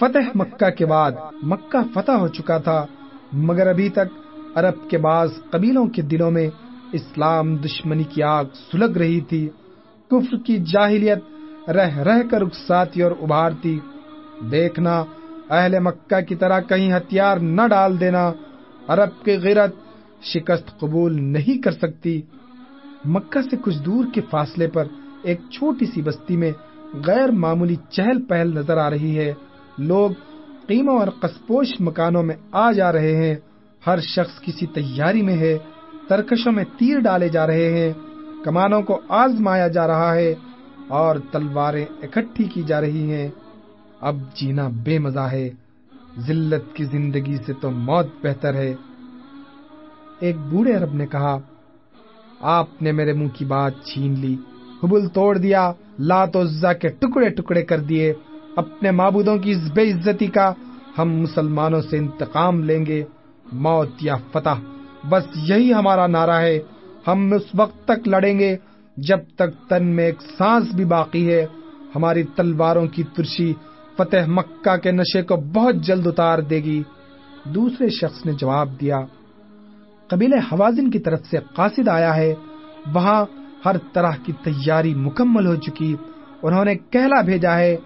فتح مکہ کے بعد مکہ فتح ہو چکا تھا، مگر ابھی تک عرب کے بعض قبیلوں کے دلوں میں اسلام دشمنی کی آگ سلگ رہی تھی۔ کفر کی جاہلیت رہ رہ کر اکساتی اور ابھارتی۔ دیکھنا، اہل مکہ کی طرح کہیں ہتھیار نہ ڈال دینا، عرب کی غیرت شکست قبول نہیں کر سکتی۔ مکہ سے کچھ دور کے فاصلے پر ایک چھوٹی سی بستی میں غیر معمولی چہل پہل نظر آ رہی ہے۔ لوگ قیموں اور قسپوش مکانوں میں آ جا رہے ہیں۔ ہر شخص کسی تیاری میں ہے، ترکشوں میں تیر ڈالے جا رہے ہیں۔ کمانوں کو آزمایا جا رہا ہے اور تلواریں اکٹھی کی جا رہی ہیں۔ اب جینا بے مزہ ہے۔ ذلت کی زندگی سے تو موت بہتر ہے۔ ایک بوڑھے عرب نے کہا، آپ نے میرے منہ کی بات چھین لی حبل توڑ دیا، لات عزا کے ٹکڑے ٹکڑے کر دیے۔ اپنے معبودوں کی اس بے عزتی کا ہم مسلمانوں سے انتقام لیں گے، موت یا فتح۔ بس یہی ہمارا نعرہ ہے۔ ہم اس وقت تک لڑیں گے جب تک تن میں ایک سانس بھی باقی ہے۔ ہماری تلواروں کی ترشی فتح مکہ کے نشے کو بہت جلد اتار دے گی۔ دوسرے شخص نے جواب دیا قبیل حوازن کی طرف سے قاصد آیا ہے۔ وہاں ہر طرح کی تیاری مکمل ہو چکی۔ انہوں نے کہلا بھیجا ہے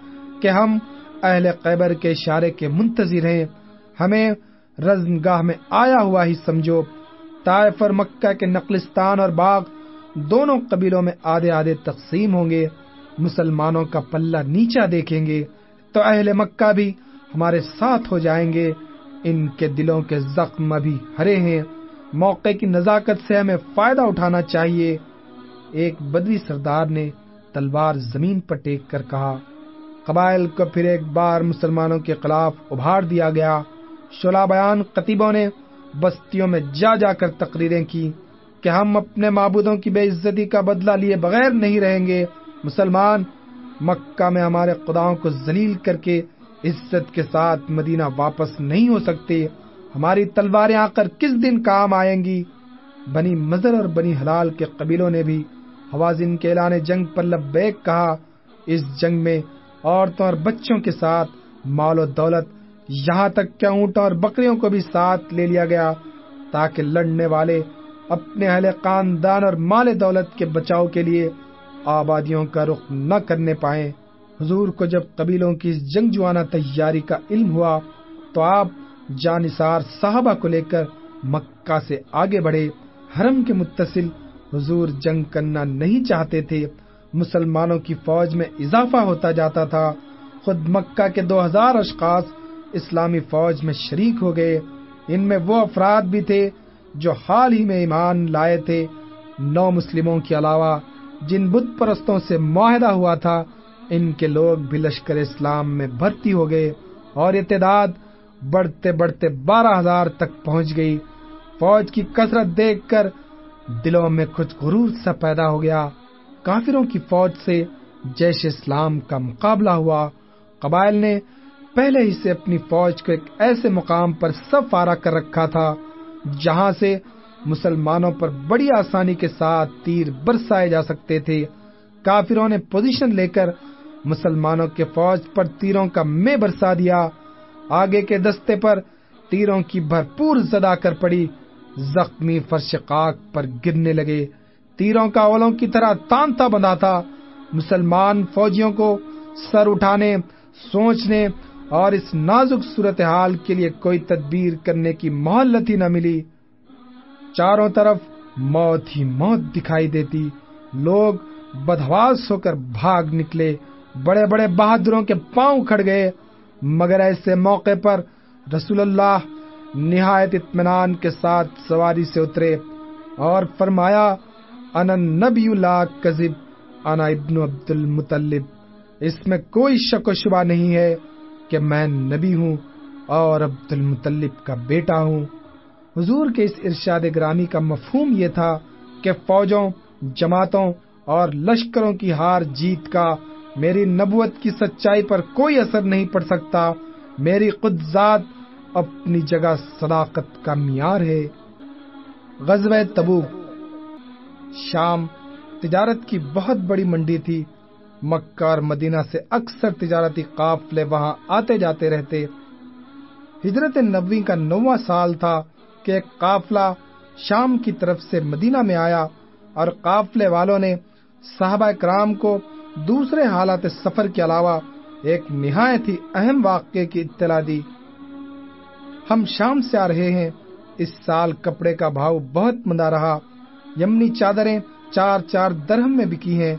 کہ ہم اہل قیبر کے اشارے کے منتظر ہیں۔ ہمیں رزم گاہ میں آیا ہوا ہی سمجھو۔ طائف اور مکہ کے نقلستان اور باغ دونوں قبیلوں میں آدھے آدھے تقسیم ہوں گے۔ مسلمانوں کا پلہ نیچا دیکھیں گے۔ تو اہل مکہ بھی ہمارے ساتھ ہو جائیں گے۔ ان کے دلوں کے زخم ابھی ہرے ہیں۔ موقع کی نزاکت سے ہمیں فائدہ اٹھانا چاہیے۔ ایک بدوی سردار نے تلوار زمین پر ٹیک کر کہا قبائل کو پھر ایک بار مسلمانوں کے خلاف ابھار دیا گیا۔ شلا بیان قطیبوں نے بستیوں میں جا جا کر تقریریں کی کہ ہم اپنے معبودوں کی بے عزتی کا بدلہ لیے بغیر نہیں رہیں گے۔ مسلمان، مکہ میں ہمارے خداؤں کو ذلیل کر کے عزت کے ساتھ مدینہ واپس نہیں ہو سکتے۔ ہماری تلواریں آ کر کس دن کام آئیں گی؟ بنی مزر اور بنی حلال کے قبیلوں نے بھی حوازن کے اعلان جنگ پر لبیک کہا، اس جنگ میں عورتوں اور بچوں کے ساتھ مال و دولت یہاں تک کہ اونٹ اور بکریوں کو بھی ساتھ لے لیا گیا تاکہ لڑنے والے اپنے اہل خاندان اور مال دولت کے بچاؤ کے لیے آبادیوں کا رخ نہ کرنے پائے حضور کو جب قبیلوں کی جنگ جوانا تیاری کا علم ہوا تو آپ جانسار صحابہ کو لے کر مکہ سے آگے بڑھے۔ حرم کے متصل حضور جنگ کرنا نہیں چاہتے تھے۔ مسلمانوں کی فوج میں اضافہ ہوتا جاتا تھا۔ خود مکہ کے دو ہزار اشخاص اسلامی فوج میں شریک ہو گئے۔ ان میں وہ افراد بھی تھے جو حال ہی میں ایمان لائے تھے۔ نو مسلموں کے علاوہ جن بت پرستوں سے معاہدہ ہوا تھا، ان کے لوگ بھی لشکر اسلام میں بھرتی ہو گئے اور یہ تعداد بڑھتے بڑھتے بارہ ہزار تک پہنچ گئی۔ فوج کی کثرت دیکھ کر دلوں میں کچھ غرور سا پیدا ہو گیا۔ کافروں کی فوج سے جیش اسلام کا مقابلہ ہوا۔ قبائل نے پہلے ہی سے اپنی فوج کو ایک ایسے مقام پر سب فارا کر رکھا تھا، جہاں سے مسلمانوں پر بڑی آسانی کے ساتھ تیر برسائے جا سکتے تھے۔ کافروں نے پوزیشن لے کر مسلمانوں کے فوج پر تیروں کا میں برسا دیا۔ آگے کے دستے پر تیروں کی بھرپور زدا کر پڑی۔ زخمی فرش خاک پر گرنے لگے۔ تیروں کا اولوں کی طرح تانتا بندھا تھا۔ مسلمان فوجیوں کو سر اٹھانے سوچنے اور اس نازک صورتحال کے لیے کوئی تدبیر کرنے کی مہلت ہی نہ ملی۔ چاروں طرف موت ہی موت دکھائی دیتی۔ لوگ بدہواس ہو کر بھاگ نکلے۔ بڑے بڑے بہادروں کے پاؤں کھڑ گئے۔ مگر ایسے موقع پر رسول اللہ نہایت اطمینان کے ساتھ سواری سے اترے اور فرمایا انا نبی اللہ کذب، انا ابن عبد المطلب۔ اس میں کوئی شک و شبہ نہیں ہے کہ میں نبی ہوں اور عبد المطلب کا بیٹا ہوں۔ حضور کے اس ارشاد گرامی کا مفہوم یہ تھا کہ فوجوں، جماعتوں اور لشکروں کی ہار جیت کا میری نبوت کی سچائی پر کوئی اثر نہیں پڑ سکتا۔ میری خود ذات اپنی جگہ صداقت کا معیار ہے۔ غزوہ تبوک۔ شام تجارت کی بہت بڑی منڈی تھی۔ مکہ اور مدینہ سے اکثر تجارتی قافلے وہاں آتے جاتے رہتے۔ ہجرت نبوی کا نواں سال تھا کہ ایک قافلہ شام کی طرف سے مدینہ میں آیا اور قافلے والوں نے صحابہ کرام کو دوسرے حالات سفر کے علاوہ ایک نہایت ہی اہم واقعے کی اطلاع دی۔ ہم شام سے آ رہے ہیں۔ اس سال کپڑے کا بھاؤ بہت مندا رہا۔ یمنی چادریں چار چار درہم میں بکی ہیں۔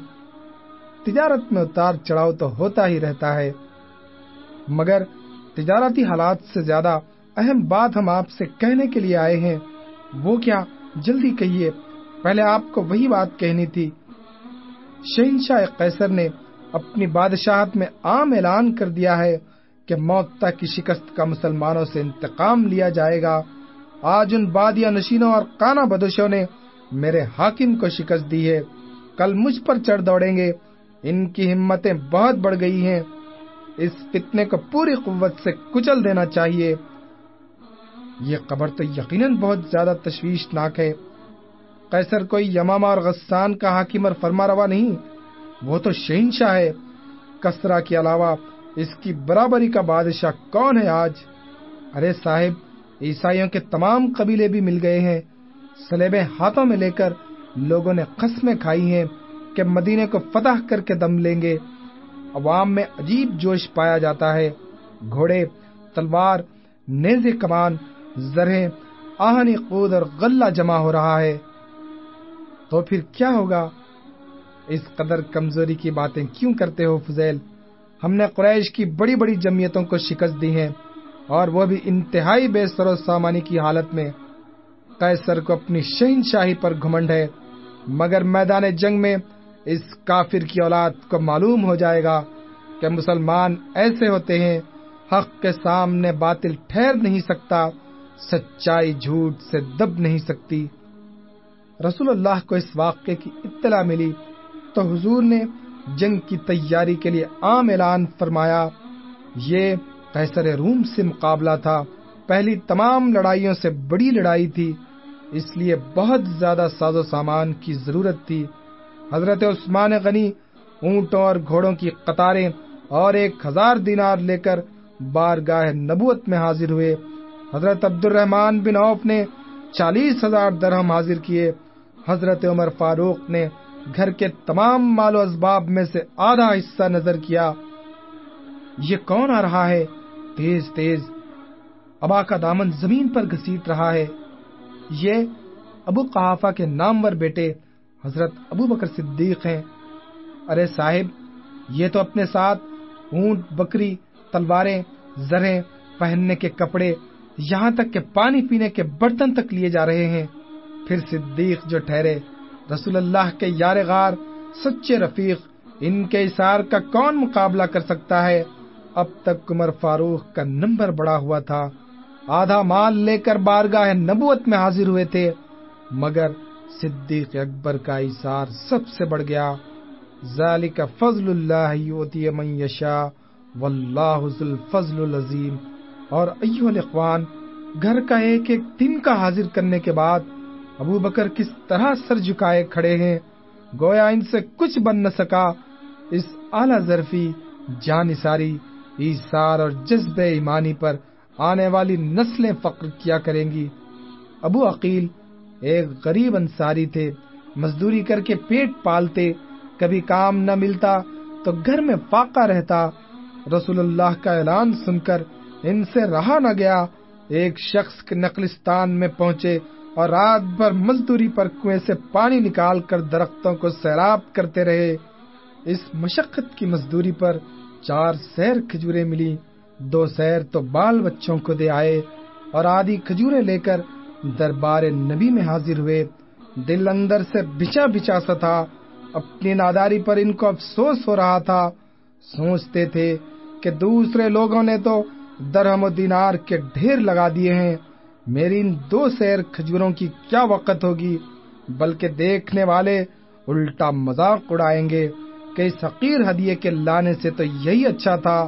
تجارت میں اتار چڑھاؤ تو ہوتا ہی رہتا ہے۔ مگر تجارتی حالات سے زیادہ اہم بات ہم آپ سے کہنے کے لیے آئے ہیں۔ وہ کیا؟ جلدی کہیے۔ پہلے آپ کو وہی بات کہنی تھی۔ شہنشاہ قیصر نے اپنی بادشاہت میں عام اعلان کر دیا ہے کہ موتا کی شکست کا مسلمانوں سے انتقام لیا جائے گا۔ آج ان بادیا نشینوں اور کانا بدوشوں نے میرے حاکم کو شکست دی ہے۔ کل مجھ پر چڑھ دوڑیں گے۔ ان کی ہمتیں بہت بڑھ گئی ہیں۔ اس فتنے کو پوری قوت سے کچل دینا چاہیے۔ یہ قبر تو یقیناً بہت زیادہ تشویشناک ہے۔ قیصر کوئی یماما اور غسان کا حاکم اور فرما روا نہیں، وہ تو شہنشاہ ہے۔ کسرا کے علاوہ اس کی برابری کا بادشاہ کون ہے آج؟ ارے صاحب، عیسائیوں کے تمام قبیلے بھی مل گئے ہیں۔ سلیبے ہاتھوں میں لے کر لوگوں نے قسمیں کھائی ہیں کہ مدینے کو فتح کر کے دم لیں گے۔ عوام میں عجیب جوش پایا جاتا ہے۔ گھوڑے، تلوار، نیزے کمان، زرہیں، آہنی قود اور غلہ جمع ہو رہا ہے۔ تو پھر کیا ہوگا؟ اس قدر کمزوری کی باتیں کیوں کرتے ہو فضیل؟ ہم نے قریش کی بڑی بڑی جمعیتوں کو شکست دی ہے اور وہ بھی انتہائی بے سر و سامانی کی حالت میں۔ قیصر کو اپنی شہنشاہی پر گھمنڈ ہے، مگر میدان جنگ میں اس کافر کی اولاد کو معلوم ہو جائے گا کہ مسلمان ایسے ہوتے ہیں، حق کے سامنے باطل ٹھہر نہیں سکتا، سچائی جھوٹ سے دب نہیں سکتی۔ رسول اللہ کو اس واقعے کی اطلاع ملی تو حضور نے جنگ کی تیاری کے لیے عام اعلان فرمایا۔ یہ قیصر روم سے مقابلہ تھا، پہلی تمام لڑائیوں سے بڑی لڑائی تھی۔ اس لیے بہت زیادہ ساز و سامان کی ضرورت تھی۔ حضرت عثمان غنی اونٹوں اور گھوڑوں کی قطاریں اور ایک ہزار دینار لے کر بارگاہ نبوت میں حاضر ہوئے۔ حضرت عبد الرحمان بن عوف نے چالیس ہزار درہم حاضر کیے۔ حضرت عمر فاروق نے گھر کے تمام مال و اسباب میں سے آدھا حصہ نظر کیا۔ یہ کون آ رہا ہے؟ تیز تیز ابا کا دامن زمین پر گھسیٹ رہا ہے۔ یہ ابو قحافہ کے نامور بیٹے حضرت ابو بکر صدیق ہیں۔ ارے صاحب، یہ تو اپنے ساتھ اونٹ، بکری، تلواریں، زریں پہننے کے کپڑے یہاں تک کہ پانی پینے کے برتن تک لیے جا رہے ہیں۔ پھر صدیق جو ٹھہرے، رسول اللہ کے یار غار سچے رفیق، ان کے اشار کا کون مقابلہ کر سکتا ہے؟ اب تک عمر فاروق کا نمبر بڑا ہوا تھا۔ آدھا مال لے کر بارگاہ نبوت میں حاضر ہوئے تھے، مگر صدیق اکبر کا اشار سب سے بڑھ گیا۔ ذالک فضل اللہ یوتی من یشا واللہ ذو الفضل العظیم۔ اور ایوہ الاخوان، گھر کا ایک ایک دن کا حاضر کرنے کے بعد ابو بکر کس طرح سر جھکائے کھڑے ہیں؟ گویا ان سے کچھ بن نہ سکا۔ اس اعلی ظرفی جانساری ایسار اور جذب ایمانی پر آنے والی نسلیں فقر کیا کریں گی۔ ابو عقیل ایک غریب انصاری تھے، مزدوری کر کے پیٹ پالتے، کبھی کام نہ ملتا تو گھر میں فاقہ رہتا۔ رسول اللہ کا اعلان سن کر ان سے رہا نہ گیا۔ ایک شخص کے نقلستان میں پہنچے اور رات بھر مزدوری پر کنویں سے پانی نکال کر درختوں کو سیراب کرتے رہے۔ اس مشقت کی مزدوری پر چار سیر کھجورے ملی دو سیر تو بال بچوں کو دے آئے اور آدھی کھجورے لے کر دربار نبی میں حاضر ہوئے۔ دل اندر سے بچا بچا سا تھا۔ اپنی ناداری پر ان کو افسوس ہو رہا تھا۔ سوچتے تھے کہ دوسرے لوگوں نے تو درہم و دینار کے ڈھیر لگا دیے ہیں۔ میری ان دو سیر کھجوروں کی کیا وقت ہوگی؟ بلکہ دیکھنے والے الٹا مذاق اڑائیں گے کہ اس حقیر ہدیے کے لانے سے تو یہی اچھا تھا۔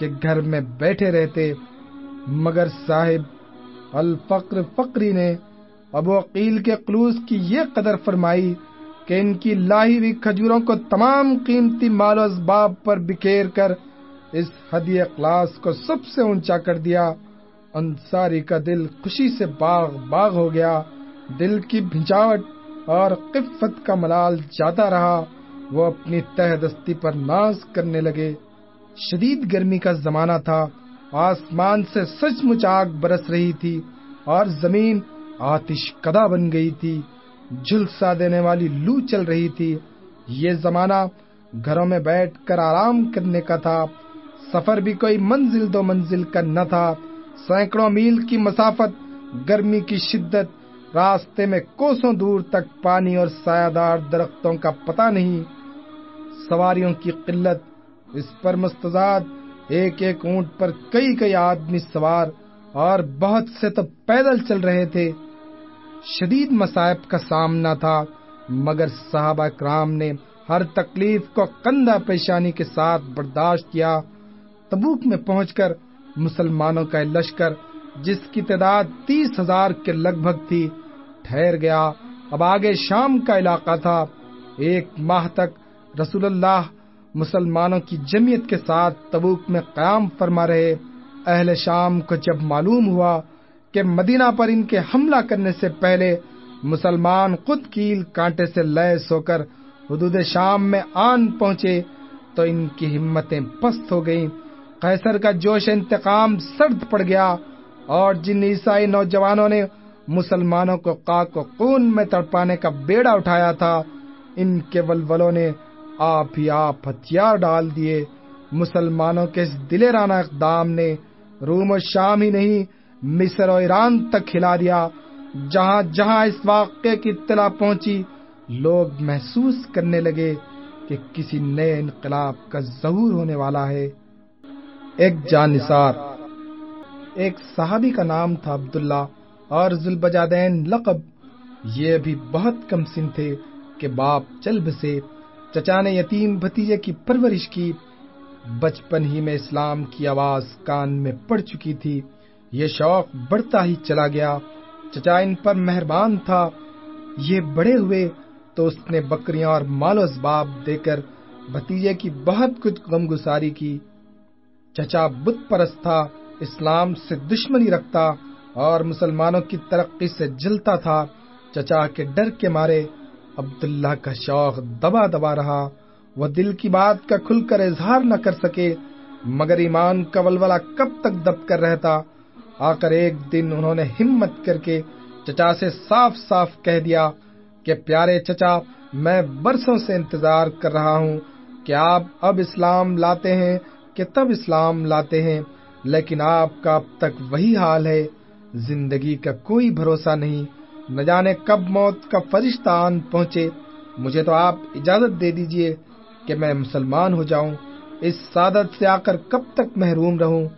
کہ گھر میں بیٹھے رہتے، مگر صاحب الفقر فقری نے ابو عقیل کے قلوس کی یہ قدر فرمائی کہ ان کی لاہی ہوئی کھجوروں کو تمام قیمتی مال و اسباب پر بکھیر کر اس حدی اخلاص کو سب سے اونچا کر دیا۔ انصاری کا دل خوشی سے باغ باغ ہو گیا۔ دل کی بھنجاوٹ اور قفت کا ملال جاتا رہا۔ وہ اپنی تہ دستی پر ناز کرنے لگے۔ شدید گرمی کا زمانہ تھا، آسمان سے سچ مچ آگ برس رہی تھی اور زمین آتش کدا بن گئی تھی جھلسا دینے والی لو چل رہی تھی۔ یہ زمانہ گھروں میں بیٹھ کر آرام کرنے کا تھا، سفر بھی کوئی منزل دو منزل کا نہ تھا۔ سینکڑوں میل کی مسافت، گرمی کی شدت، راستے میں کوسوں دور تک پانی اور سایہ دار درختوں کا پتہ نہیں۔ سواریوں کی قلت اس پر مستضاد ایک ایک اونٹ پر کئی کئی آدمی سوار اور بہت سے تو پیدل چل رہے تھے۔ شدید مسائب کا سامنا تھا، مگر صحابہ کرام نے ہر تکلیف کو کندھا پیشانی کے ساتھ برداشت کیا۔ تبوک میں پہنچ کر مسلمانوں کا لشکر، جس کی تعداد تیس ہزار کے لگ بھگ تھی، ٹھہر گیا۔ اب آگے شام کا علاقہ تھا۔ ایک ماہ تک رسول اللہ مسلمانوں کی جمعیت کے ساتھ تبوک میں قیام فرما رہے۔ اہل شام کو جب معلوم ہوا کہ مدینہ پر ان کے حملہ کرنے سے پہلے مسلمان خود کیل کانٹے سے لیس ہو کر حدود شام میں آن پہنچے تو ان کی ہمتیں پست ہو گئیں۔ قیصر کا جوش انتقام سرد پڑ گیا اور جن عیسائی نوجوانوں نے مسلمانوں کو قاق و خون میں تڑپانے کا بیڑا اٹھایا تھا، ان کے ولولوں نے آپ ہی آپ ہتھیار ڈال دیے۔ مسلمانوں کے اس دلے اقدام نے روم و شام ہی نہیں، مصر و ایران تک ہلا دیا۔ جہاں جہاں اس واقعے کی اطلاع پہنچی، لوگ محسوس کرنے لگے کہ کسی نئے انقلاب کا ظہور ہونے والا ہے۔ ایک جانسار ایک صحابی کا نام تھا عبداللہ اور ذوالبجادین لقب۔ یہ بھی بہت کم سن تھے کہ باپ چل بسے چچا نے یتیم بھتیجے کی پرورش کی۔ بچپن ہی میں اسلام کی آواز کان میں پڑ چکی تھی۔ یہ شوق بڑھتا ہی چلا گیا۔ چچا ان پر مہربان تھا۔ یہ بڑے ہوئے تو اس نے بکریاں اور مال و اسباب دے کر بھتیجے کی بہت کچھ غم گساری کی۔ چچا بت پرست تھا، اسلام سے دشمنی رکھتا اور مسلمانوں کی ترقی سے جلتا تھا۔ چچا کے ڈر کے مارے عبداللہ کا شوق دبا دبا رہا، وہ دل کی بات کا کھل کر اظہار نہ کر سکے، مگر ایمان کا ولولہ کب تک دب کر رہتا؟ آ کر ایک دن انہوں نے ہمت کر کے چچا سے صاف صاف کہہ دیا کہ پیارے چچا، میں برسوں سے انتظار کر رہا ہوں کہ آپ اب اسلام لاتے ہیں کہ تب اسلام لاتے ہیں، لیکن آپ کا اب تک وہی حال ہے، زندگی کا کوئی بھروسہ نہیں۔ نہ جانے کب موت کا فرشتہ آن پہنچے۔ مجھے تو آپ اجازت دے دیجیے کہ میں مسلمان ہو جاؤں۔ اس سعادت سے آ کر کب تک محروم رہوں؟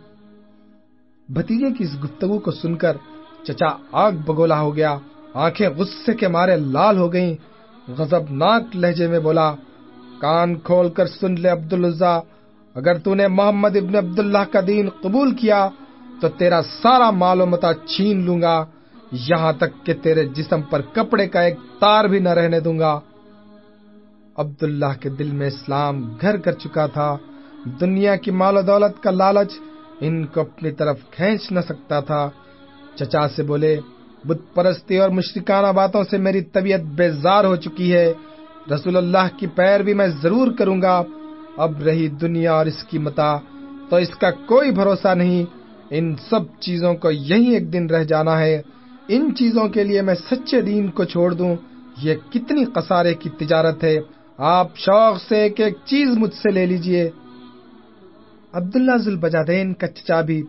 بھتیجے کی اس گفتگو کو سن کر چچا آگ بگولا ہو گیا۔ آنکھیں غصے کے مارے لال ہو گئیں۔ غزب ناک لہجے میں بولا، کان کھول کر سن لے عبد الزا اگر تو نے محمد ابن عبداللہ کا دین قبول کیا، تو تیرا سارا مال و متا چھین لوں گا۔ یہاں تک کہ تیرے جسم پر کپڑے کا ایک تار بھی نہ رہنے دوں گا۔ عبداللہ کے دل میں اسلام گھر کر چکا تھا۔ دنیا کی مال و دولت کا لالچ ان کو اپنی طرف کھینچ نہ سکتا تھا۔ چچا سے بولے، بت پرستی اور مشرکانہ باتوں سے میری طبیعت بیزار ہو چکی ہے۔ رسول اللہ کی پیر بھی میں ضرور کروں گا۔ اب رہی دنیا اور اس کی متا، تو اس کا کوئی بھروسہ نہیں۔ ان سب چیزوں کو یہی ایک دن رہ جانا ہے۔ ان چیزوں کے لیے میں سچے دین کو چھوڑ دوں، یہ کتنی قصارے کی تجارت ہے؟ آپ شوق سے ایک ایک چیز مجھ سے لے لیجیے۔ عبداللہ ذوالبجادین کا چچا بھی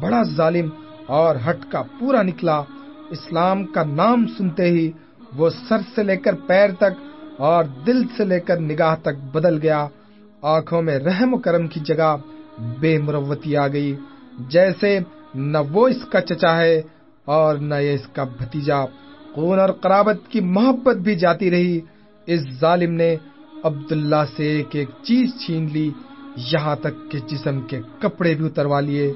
بڑا ظالم اور ہٹ کا پورا نکلا۔ اسلام کا نام سنتے ہی وہ سر سے لے کر پیر تک اور دل سے لے کر نگاہ تک بدل گیا۔ آنکھوں میں رحم و کرم کی جگہ بے مروتی آ گئی۔ جیسے نہ وہ اس کا چچا ہے اور نہ یہ اس کا بھتیجا خون اور قرابت کی محبت بھی جاتی رہی۔ اس ظالم نے عبداللہ سے ایک ایک چیز چھین لی، یہاں تک کہ جسم کے کپڑے بھی اتروا لیے۔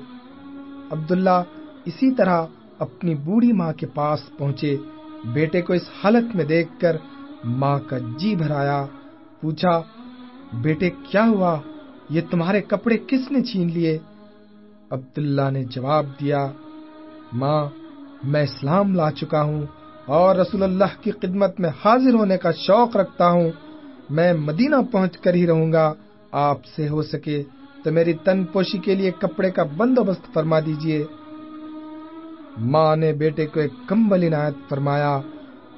عبداللہ اسی طرح اپنی بوڑھی ماں کے پاس پہنچے۔ بیٹے کو اس حالت میں دیکھ کر ماں کا جی بھرایا۔ پوچھا، بیٹے کیا ہوا؟ یہ تمہارے کپڑے کس نے چھین لیے؟ عبداللہ نے جواب دیا، ماں میں اسلام لا چکا ہوں اور رسول اللہ کی خدمت میں حاضر ہونے کا شوق رکھتا ہوں، میں مدینہ پہنچ کر ہی رہوں گا۔ آپ سے ہو سکے تو میری تن پوشی کے لیے کپڑے کا بندوبست فرما دیجیے ماں نے بیٹے کو ایک کمبل عنایت فرمایا۔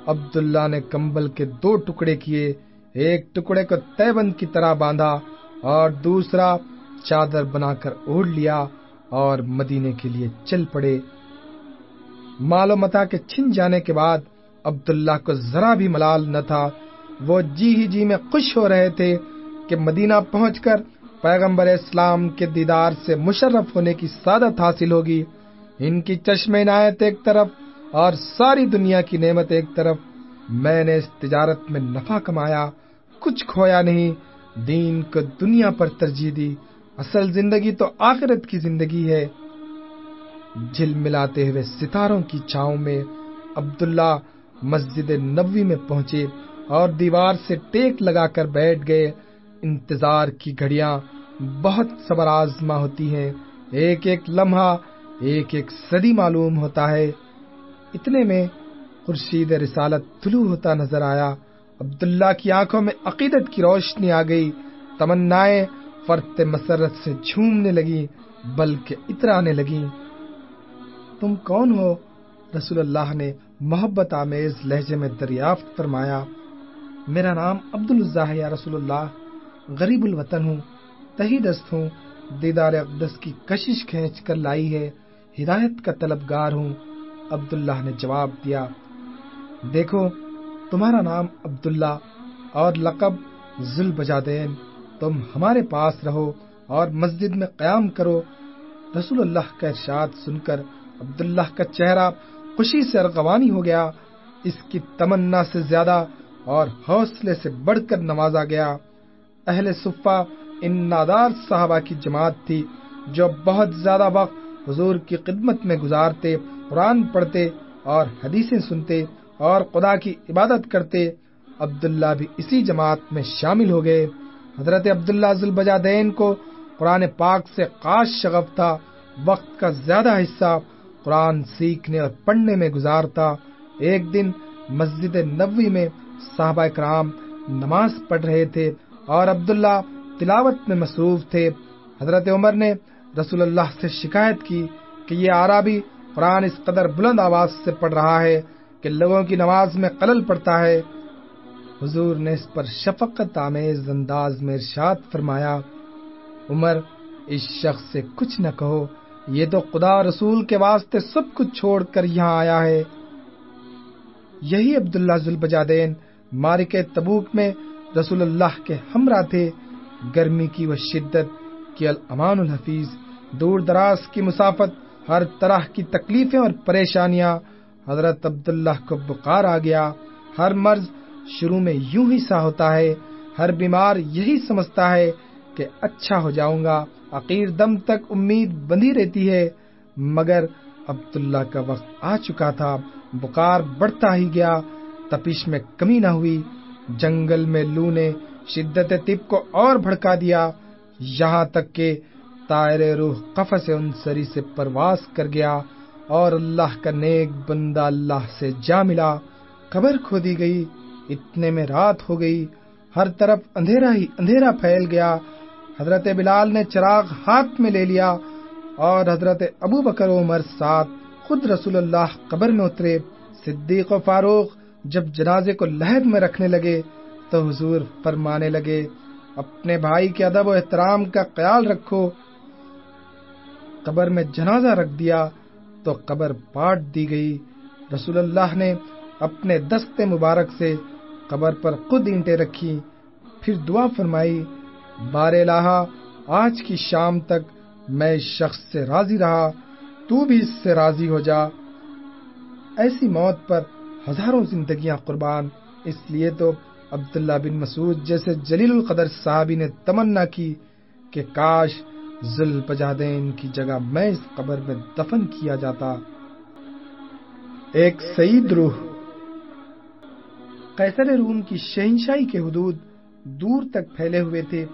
عبداللہ نے کمبل کے دو ٹکڑے کیے۔ ایک ٹکڑے کو تیبند کی طرح باندھا اور دوسرا چادر بنا کر اوڑھ لیا اور مدینے کے لیے چل پڑے۔ مال و متا کے چھن جانے کے بعد عبداللہ کو ذرا بھی ملال نہ تھا۔ وہ جی ہی جی میں خوش ہو رہے تھے کہ مدینہ پہنچ کر پیغمبر اسلام کے دیدار سے مشرف ہونے کی سعادت حاصل ہوگی۔ ان کی چشم عنایت ایک طرف اور ساری دنیا کی نعمت ایک طرف۔ میں نے اس تجارت میں نفع کمایا، کچھ کھویا نہیں۔ دین کو دنیا پر ترجیح دی۔ اصل زندگی تو آخرت کی زندگی ہے۔ جل ملاتے ہوئے ستاروں کی چھاؤں میں عبداللہ مسجد نبوی میں پہنچے اور دیوار سے ٹیک لگا کر بیٹھ گئے۔ انتظار کی گھڑیاں بہت صبر آزما ہوتی ہیں۔ ایک ایک لمحہ، ایک ایک صدی معلوم ہوتا ہے۔ اتنے میں خورشید رسالت طلوع ہوتا نظر آیا۔ عبداللہ کی آنکھوں میں عقیدت کی روشنی آ گئی۔ تمنائیں فرت مسرت سے جھومنے لگی بلکہ اترانے لگی تم کون ہو؟ رسول اللہ نے محبت آمیز لہجے میں دریافت فرمایا، میرا نام عبد الزاہ یا رسول اللہ، غریب الوطن ہوں، تہی دست ہوں، دیدار اقدس کی کشش کھینچ کر لائی ہے، ہدایت کا طلبگار ہوں، عبداللہ نے جواب دیا۔ دیکھو، تمہارا نام عبداللہ اور لقب ذل بجادین تم ہمارے پاس رہو اور مسجد میں قیام کرو۔ رسول اللہ کا ارشاد سن کر عبداللہ کا چہرہ خوشی سے ارغوانی ہو گیا، اس کی تمنا سے زیادہ اور حوصلے سے بڑھ کر نوازا گیا۔ اہل صفا ان نادار صحابہ کی جماعت تھی جو بہت زیادہ وقت حضور کی خدمت میں گزارتے، قرآن پڑھتے اور حدیثیں سنتے اور خدا کی عبادت کرتے عبداللہ بھی اسی جماعت میں شامل ہو گئے۔ حضرت عبداللہ ذوالبجادین کو قرآن پاک سے خاص شغف تھا، وقت کا زیادہ حصہ قرآن سیکھنے اور پڑھنے میں گزارتا، ایک دن مسجد نبوی میں صحابہ کرام نماز پڑھ رہے تھے اور عبداللہ تلاوت میں مصروف تھے۔ حضرت عمر نے رسول اللہ سے شکایت کی کہ یہ آرابی قرآن اس قدر بلند آواز سے پڑھ رہا ہے کہ لوگوں کی نماز میں قلل پڑتا ہے۔ حضور نے اس پر شفقت آمیز انداز میں ارشاد فرمایا، عمر، اس شخص سے کچھ نہ کہو۔ یہ تو خدا رسول کے واسطے سب کچھ چھوڑ کر یہاں آیا ہے۔ یہی عبداللہ ذوالبجادین مارک تبوک میں رسول اللہ کے ہمراہ تھے۔ گرمی کی وہ شدت کی الامان الحفیظ دور دراز کی مسافت، ہر طرح کی تکلیفیں اور پریشانیاں حضرت عبداللہ کو بخار آ گیا۔ ہر مرض شروع میں یوں ہی سا ہوتا ہے۔ ہر بیمار یہی سمجھتا ہے کہ اچھا ہو جاؤں گا۔ عقیر دم تک امید بندھی رہتی ہے، مگر عبداللہ کا وقت آ چکا تھا، بخار بڑھتا ہی گیا، تپش میں کمی نہ ہوئی، جنگل میں لو نے شدت تپ کو اور بھڑکا دیا، یہاں تک کہ تائر روح قفص انصری سے پرواز کر گیا اور اللہ کا نیک بندہ اللہ سے جا ملا۔ قبر کھودی گئی، اتنے میں رات ہو گئی، ہر طرف اندھیرا ہی اندھیرا پھیل گیا۔ حضرت بلال نے چراغ ہاتھ میں لے لیا اور حضرت ابو بکر عمر ساتھ خود رسول اللہ قبر میں اترے۔ صدیق و فاروق جب جنازے کو لہد میں رکھنے لگے تو حضور فرمانے لگے، اپنے بھائی کے ادب و احترام کا خیال رکھو۔ قبر میں جنازہ رکھ دیا تو قبر پاٹ دی گئی۔ رسول اللہ نے اپنے دست مبارک سے قبر پر خود اینٹیں رکھی پھر دعا فرمائی بار الہ آج کی شام تک میں اس شخص سے راضی رہا، تو بھی اس سے راضی ہو جا۔ ایسی موت پر ہزاروں زندگیاں قربان، اس لیے تو عبداللہ بن مسعود جیسے جلیل القدر صحابی نے تمنا کی کہ کاش ذل پجادین کی جگہ میں اس قبر میں دفن کیا جاتا۔ ایک سعید روح، قیصر روم کی شہنشاہی کے حدود دور تک پھیلے ہوئے تھے۔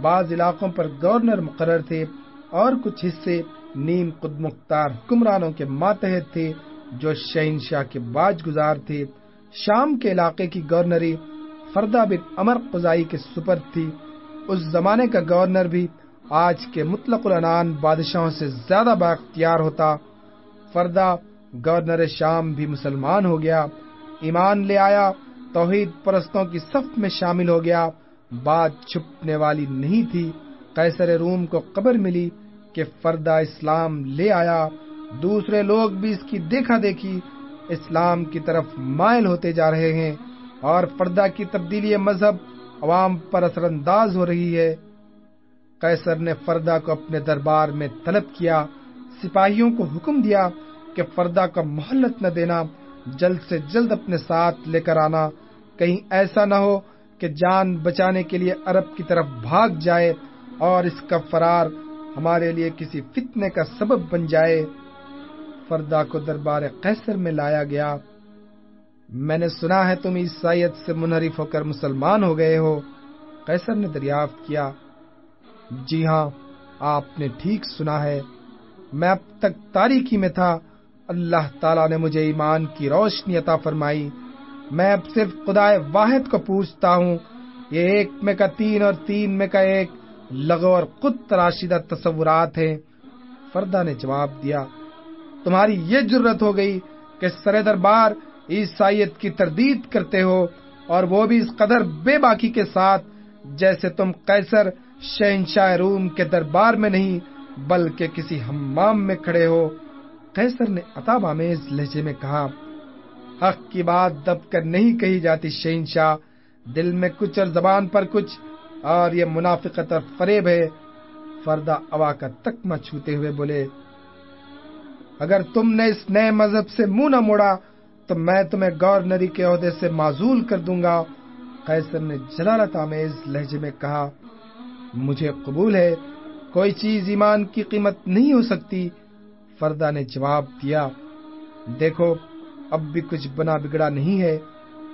بعض علاقوں پر گورنر مقرر تھے اور کچھ حصے نیم خود مختار حکمرانوں کے ماتحت تھے جو شہنشاہ کے باج گزار تھے۔ شام کے علاقے کی گورنری فردا بن امر قزائی کے سپر تھی۔ اس زمانے کا گورنر بھی آج کے مطلق العنان بادشاہوں سے زیادہ با اختیار ہوتا۔ فردا گورنر شام بھی مسلمان ہو گیا۔ ایمان لے آیا، توحید پرستوں کی صف میں شامل ہو گیا۔ بات چھپنے والی نہیں تھی۔ قیصر روم کو قبر ملی کہ فردا اسلام لے آیا۔ دوسرے لوگ بھی اس کی دیکھا دیکھی۔ اسلام کی طرف مائل ہوتے جا رہے ہیں اور فردا کی تبدیلی مذہب عوام پر اثر انداز ہو رہی ہے۔ قیصر نے فردا کو اپنے دربار میں طلب کیا۔ سپاہیوں کو حکم دیا کہ فردا کا محلت نہ دینا، جلد سے جلد اپنے ساتھ لے کر آنا۔ کہیں ایسا نہ ہو کہ جان بچانے کے لیے عرب کی طرف بھاگ جائے اور اس کا فرار ہمارے لیے کسی فتنے کا سبب بن جائے۔ فردا کو دربار قیصر میں لایا گیا۔ میں نے سنا ہے تم عیسائیت سے منحرف ہو کر مسلمان ہو گئے ہو۔ قیصر نے دریافت کیا۔ جی ہاں آپ نے ٹھیک سنا ہے۔ میں اب تک تاریخی میں تھا۔ اللہ تعالیٰ نے مجھے ایمان کی روشنی عطا فرمائی۔ میں اب صرف خدا واحد کو پوچھتا ہوں، یہ ایک میں کا تین اور تین میں کا ایک لغو اور خود تراشیدہ تصورات ہیں۔ فردا نے جواب دیا، تمہاری یہ جرت ہو گئی کہ سر دربار عیسائیت کی تردید کرتے ہو اور وہ بھی اس قدر بے باکی کے ساتھ جیسے تم قیصر شہنشاہ روم کے دربار میں نہیں، بلکہ کسی حمام میں کھڑے ہو۔ قیصر نے عطاب آمیز لہجے میں کہا حق کی بات دب کر نہیں کہی جاتی شہنشاہ۔ دل میں کچھ اور زبان پر کچھ، اور یہ منافقت اور فریب ہے۔ فردا اوا کا تکمہ چھوتے ہوئے بولے، اگر تم نے اس نئے مذہب سے منہ نہ موڑا، تو میں تمہیں گورنری کے عہدے سے معذول کر دوں گا۔ قیصر نے جلالت آمیز لہجے میں کہا، مجھے قبول ہے، کوئی چیز ایمان کی قیمت نہیں ہو سکتی۔ فردا نے جواب دیا، دیکھو اب بھی کچھ بنا بگڑا نہیں ہے۔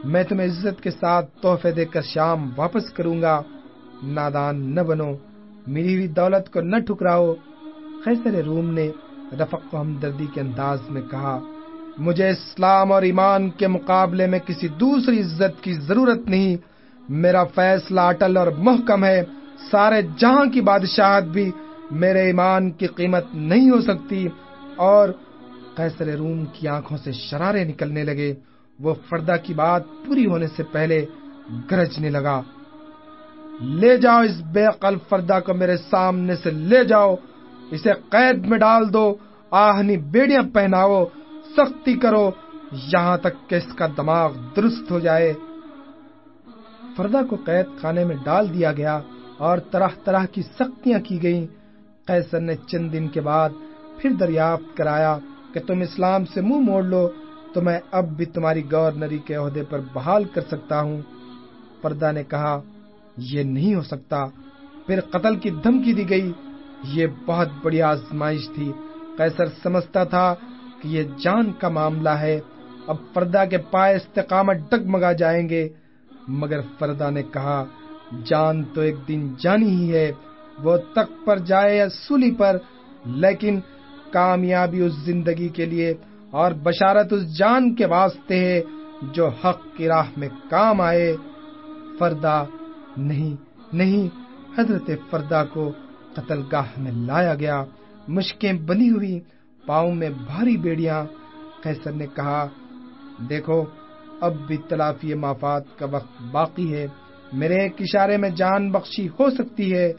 میں تمہیں عزت کے ساتھ تحفے دے کر شام واپس کروں گا۔ نادان نہ بنو، میری ہوئی دولت کو نہ ٹھکراؤ۔ خیسر روم نے رفق و ہمدردی کے انداز میں کہا، مجھے اسلام اور ایمان کے مقابلے میں کسی دوسری عزت کی ضرورت نہیں۔ میرا فیصلہ اٹل اور محکم ہے۔ سارے جہاں کی بادشاہت بھی میرے ایمان کی قیمت نہیں ہو سکتی۔ اور قیصر روم کی آنکھوں سے شرارے نکلنے لگے۔ وہ فردا کی بات پوری ہونے سے پہلے گرجنے لگا۔ لے جاؤ اس بے قل فردا کو میرے سامنے سے لے جاؤ۔ اسے قید میں ڈال دو۔ آہنی بیڑیاں پہناؤ۔ سختی کرو۔ یہاں تک کہ اس کا دماغ درست ہو جائے۔ فردا کو قید خانے میں ڈال دیا گیا اور طرح طرح کی سختیاں کی گئیں۔ قیصر نے چند دن کے بعد پھر دریافت کرایا۔ کہ تم اسلام سے منہ موڑ لو، تو میں اب بھی تمہاری گورنری کے عہدے پر بحال کر سکتا ہوں۔ پردا نے کہا، یہ نہیں ہو سکتا۔ پھر قتل کی دھمکی دی گئی۔ یہ بہت بڑی آزمائش تھی۔ قیصر سمجھتا تھا کہ یہ جان کا معاملہ ہے۔ اب فردا کے پائے استقامت ڈگمگا جائیں گے۔ مگر فردا نے کہا، جان تو ایک دن جانی ہی ہے۔ وہ تک پر جائے یا سولی پر، لیکن کامیابی اس زندگی کے لیے اور بشارت اس جان کے واسطے ہے جو حق کی راہ میں کام آئے۔ فردا نہیں نہیں، حضرت فردا کو قتل گاہ میں لایا گیا۔ مشکیں بنی ہوئی، پاؤں میں بھاری بیڑیاں۔ قیصر نے کہا، دیکھو، اب بھی تلافی مافات کا وقت باقی ہے۔ میرے ایک اشارے میں جان بخشی ہو سکتی ہے۔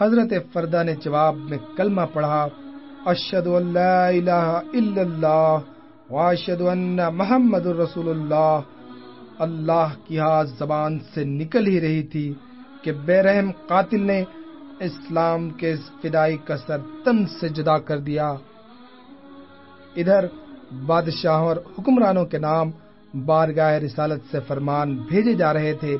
حضرت فردا نے جواب میں کلمہ پڑھا اشد اللہ الہ الا اللہ واشد ان محمد الرسول اللہ اللہ کی ہاتھ زبان سے نکل ہی رہی تھی کہ بے رحم قاتل نے اسلام کے اس فدائی کا سر تن سے جدا کر دیا۔ ادھر بادشاہوں اور حکمرانوں کے نام بارگاہ رسالت سے فرمان بھیجے جا رہے تھے۔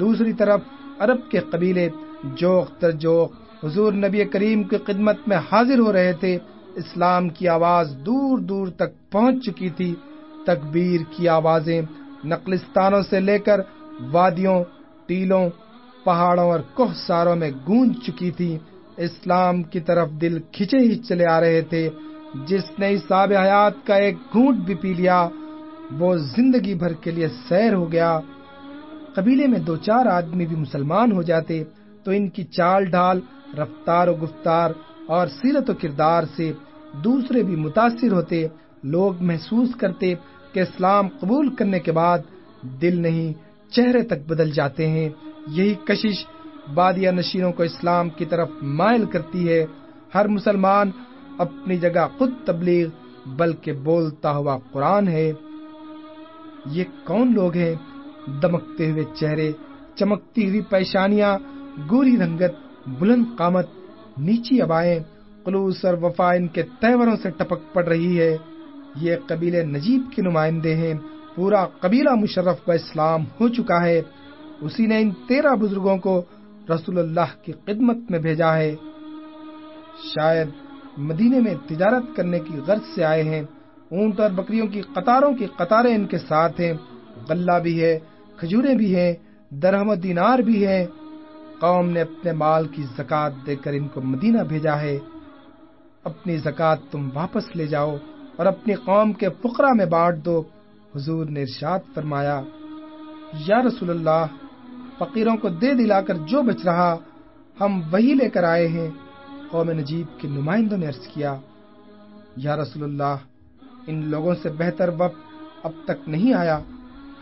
دوسری طرف عرب کے قبیلے جوک تر جوک حضور نبی کریم کی خدمت میں حاضر ہو رہے تھے، اسلام کی آواز دور دور تک پہنچ چکی تھی۔ تکبیر کی آوازیں نقلستانوں سے لے کر وادیوں، ٹیلوں، پہاڑوں اور کوہ ساروں میں گونج چکی تھی۔ اسلام کی طرف دل کھچے ہی چلے آ رہے تھے۔ جس نے اس آب حیات کا ایک گھونٹ بھی پی لیا، وہ زندگی بھر کے لیے سیر ہو گیا۔ قبیلے میں دو چار آدمی بھی مسلمان ہو جاتے۔ تو ان کی چال ڈھال، رفتار و گفتار اور سیرت و کردار سے دوسرے بھی متاثر ہوتے، لوگ محسوس کرتے کہ اسلام قبول کرنے کے بعد دل نہیں، چہرے تک بدل جاتے ہیں۔ یہی کشش بادیا نشینوں کو اسلام کی طرف مائل کرتی ہے۔ ہر مسلمان اپنی جگہ خود تبلیغ، بلکہ بولتا ہوا قرآن ہے۔ یہ کون لوگ ہیں؟ دمکتے ہوئے چہرے، چمکتی ہوئی پیشانیاں گوری رنگت، بلند قامت، نیچی ابائیں خلوص اور وفا ان کے تہوروں سے ٹپک پڑ رہی ہے۔ یہ قبیل نجیب کے نمائندے ہیں۔ پورا قبیلہ مشرف کا اسلام ہو چکا ہے۔ اسی نے ان تیرہ بزرگوں کو رسول اللہ کی خدمت میں بھیجا ہے۔ شاید مدینے میں تجارت کرنے کی غرض سے آئے ہیں۔ اونٹ اور بکریوں کی قطاروں کی قطاریں ان کے ساتھ ہیں۔ غلہ بھی ہے کھجورے بھی ہیں، درہم و دینار بھی ہے قوم نے اپنے مال کی زکات دے کر ان کو مدینہ بھیجا ہے۔ اپنی زکات تم واپس لے جاؤ اور اپنی قوم کے فقرا میں بانٹ دو، حضور نے ارشاد فرمایا۔ یا رسول اللہ، فقیروں کو دے دلا کر جو بچ رہا، ہم وہی لے کر آئے ہیں۔ قوم نجیب کے نمائندوں نے عرض کیا۔ یا رسول اللہ، ان لوگوں سے بہتر وقت اب تک نہیں آیا۔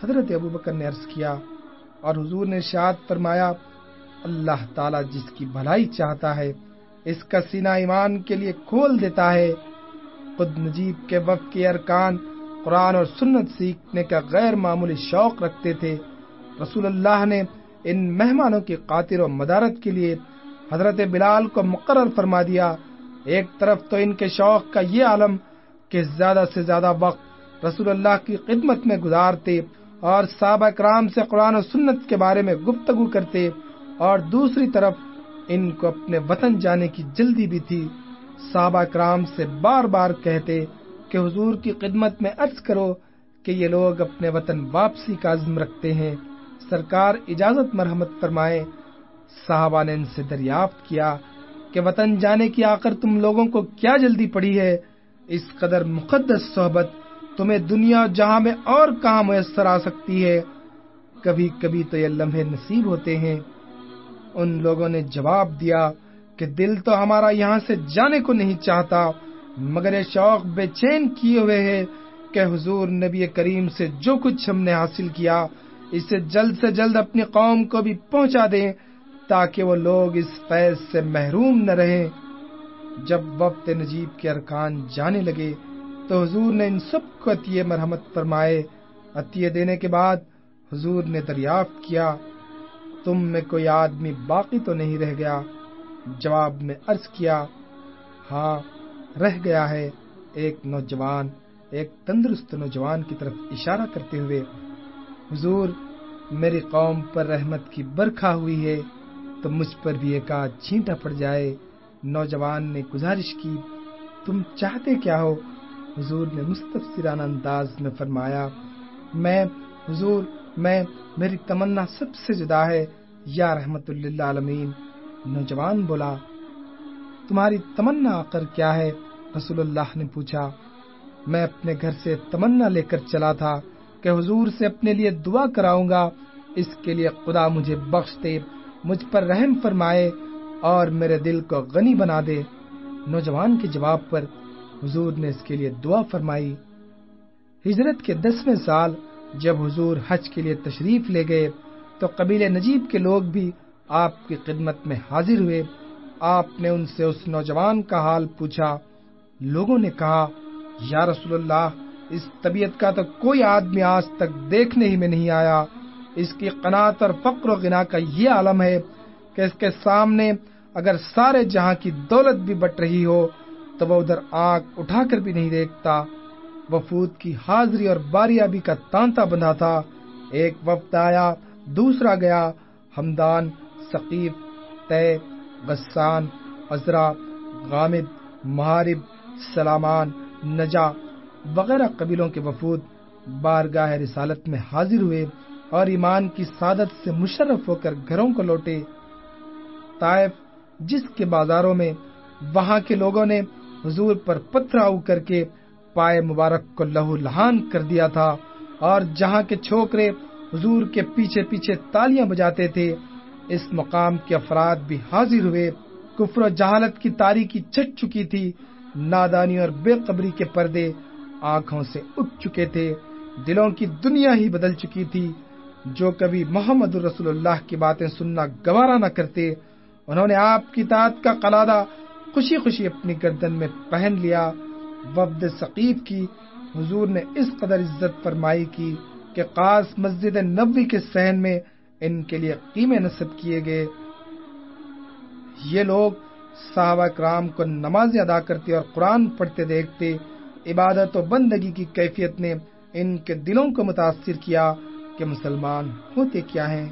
حضرت ابو بکر نے عرض کیا اور حضور نے شاد فرمایا اللہ تعالی جس کی بھلائی چاہتا ہے، اس کا سینہ ایمان کے لیے کھول دیتا ہے۔ خود نجیب کے وقت کے ارکان قرآن اور سنت سیکھنے کا غیر معمولی شوق رکھتے تھے۔ رسول اللہ نے ان مہمانوں کی قاطر و مدارت کے لیے حضرت بلال کو مقرر فرما دیا۔ ایک طرف تو ان کے شوق کا یہ عالم کہ زیادہ سے زیادہ وقت رسول اللہ کی خدمت میں گزارتے اور صحابہ کرام سے قرآن و سنت کے بارے میں گفتگو کرتے۔ اور دوسری طرف ان کو اپنے وطن جانے کی جلدی بھی تھی۔ صحابہ کرام سے بار بار کہتے کہ حضور کی خدمت میں عرض کرو کہ یہ لوگ اپنے وطن واپسی کا عزم رکھتے ہیں۔ سرکار اجازت مرحمت فرمائے۔ صحابہ نے ان سے دریافت کیا کہ وطن جانے کی آخر تم لوگوں کو کیا جلدی پڑی ہے؟ اس قدر مقدس صحبت تمہیں دنیا جہاں میں اور کہاں میسر آ سکتی ہے؟ کبھی کبھی تو یہ لمحے نصیب ہوتے ہیں۔ ان لوگوں نے جواب دیا کہ دل تو ہمارا یہاں سے جانے کو نہیں چاہتا، مگر یہ شوق بے چین کیے ہوئے ہے کہ حضور نبی کریم سے جو کچھ ہم نے حاصل کیا، اسے جلد سے جلد اپنی قوم کو بھی پہنچا دیں تاکہ وہ لوگ اس فیض سے محروم نہ رہیں۔ جب وقت نجیب کے ارکان جانے لگے تو حضور نے ان سب کو عطیے مرحمت فرمائے۔ عطیے دینے کے بعد حضور نے دریافت کیا۔ تم میں کوئی آدمی باقی تو نہیں رہ گیا؟ جواب میں عرض کیا ہاں رہ گیا ہے۔ ایک نوجوان، ایک تندرست نوجوان کی طرف اشارہ کرتے ہوئے، حضور، میری قوم پر رحمت کی برکھا ہوئی ہے، تو مجھ پر بھی ایک آدھ چھینٹا پڑ جائے۔ نوجوان نے گزارش کی، تم چاہتے کیا ہو؟ حضور نے مستفسرانہ انداز میں فرمایا، میں، حضور، میں، میری تمنا سب سے جدا ہے۔ یا رحمت اللہ عالمین نوجوان بولا، تمہاری تمنا آخر کیا ہے؟ رسول اللہ نے پوچھا، میں اپنے گھر سے تمنا لے کر چلا تھا کہ حضور سے اپنے لیے دعا کراؤں گا اس کے لیے خدا مجھے بخش دے، مجھ پر رحم فرمائے اور میرے دل کو غنی بنا دے۔ نوجوان کے جواب پر حضور نے اس کے لیے دعا فرمائی۔ ہجرت کے دسویں سال جب حضور حج کے لیے تشریف لے گئے تو قبیل نجیب کے لوگ بھی آپ کی خدمت میں حاضر ہوئے۔ آپ نے ان سے اس نوجوان کا حال پوچھا۔ لوگوں نے کہا، یا رسول اللہ، اس طبیعت کا تو کوئی آدمی آج تک دیکھنے ہی میں نہیں آیا۔ اس کی قناط اور فقر و غنا کا یہ عالم ہے کہ اس کے سامنے اگر سارے جہاں کی دولت بھی بٹ رہی ہو، تو وہ ادھر آنکھ اٹھا کر بھی نہیں دیکھتا۔ وفود کی حاضری اور باریابی کا تانتا بندھا تھا۔ ایک وفد آیا دوسرا گیا ہمدان ثقیف، طے، غسان ازرا غامد، محارب، سلامان، نجا وغیرہ قبیلوں کے وفود بارگاہ رسالت میں حاضر ہوئے اور ایمان کی سعادت سے مشرف ہو کر گھروں کو لوٹے۔ طائف، جس کے بازاروں میں وہاں کے لوگوں نے حضور پر پتھراؤ کر کے پائے مبارک کو لہو لہان کر دیا تھا اور جہاں کے چھوکرے حضور کے پیچھے پیچھے تالیاں بجاتے تھے۔ اس مقام کے افراد بھی حاضر ہوئے۔ کفر و جہالت کی تاریخی چٹ چکی تھی۔ نادانی اور بے قبری کے پردے آنکھوں سے اٹھ چکے تھے۔ دلوں کی دنیا ہی بدل چکی تھی۔ جو کبھی محمد رسول اللہ کی باتیں سننا گوارا نہ کرتے، انہوں نے آپ کی تعداد کا قلادہ خوشی خوشی اپنی گردن میں پہن لیا۔ وفد ثقیف کی حضور نے اس قدر عزت فرمائی کی کہ خاص مسجد نبوی کے سہن میں ان کے لیے قیمے نصب کیے گئے۔ یہ لوگ صحابہ کرام کو نماز ادا کرتے اور قرآن پڑھتے دیکھتے عبادت و بندگی کی کیفیت نے ان کے دلوں کو متاثر کیا کہ مسلمان ہوتے کیا ہیں۔